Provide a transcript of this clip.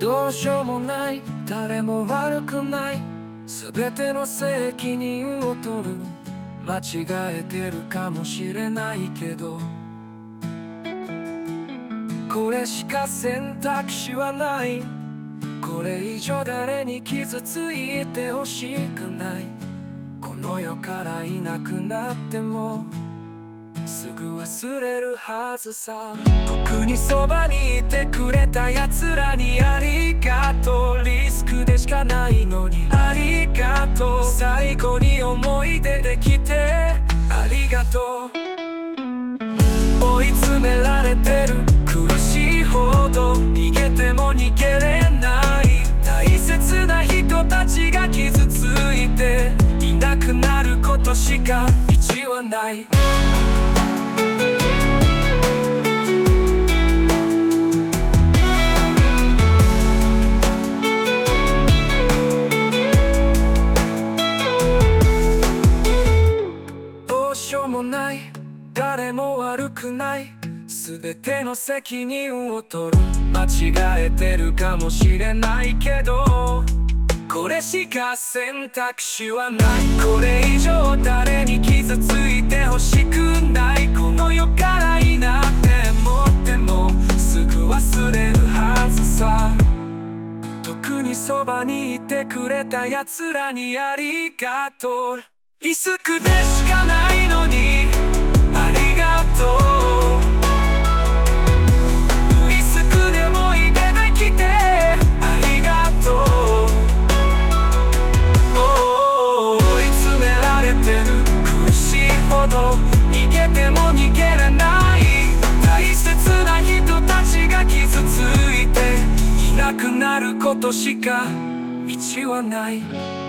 どうしようもない誰も悪くない全ての責任を取る間違えてるかもしれないけどこれしか選択肢はない。これ以上誰に傷ついてほしくない。この世からいなくなっても。すぐ忘れるはずさ。僕にそばにいてくれた奴らにありないのにありがとう。最後に思い出できてありがとう。追い詰められてる苦しいほど逃げても逃げれない。大切な人たちが傷ついていなくなることしか道はない。しようもない。誰も悪くない。全ての責任を取る。間違えてるかもしれないけど。これしか選択肢はない。これ以上誰に傷ついてほしくない。この世からいなって思ってもすぐ忘れるはずさ。特にそばにいてくれた奴らにありがとう。リスクでしかないのにありがとう。リスクでもい出てきてありがとう。追い詰められてる苦しいほど逃げても逃げれない。大切な人たちが傷ついていなくなることしか道はない。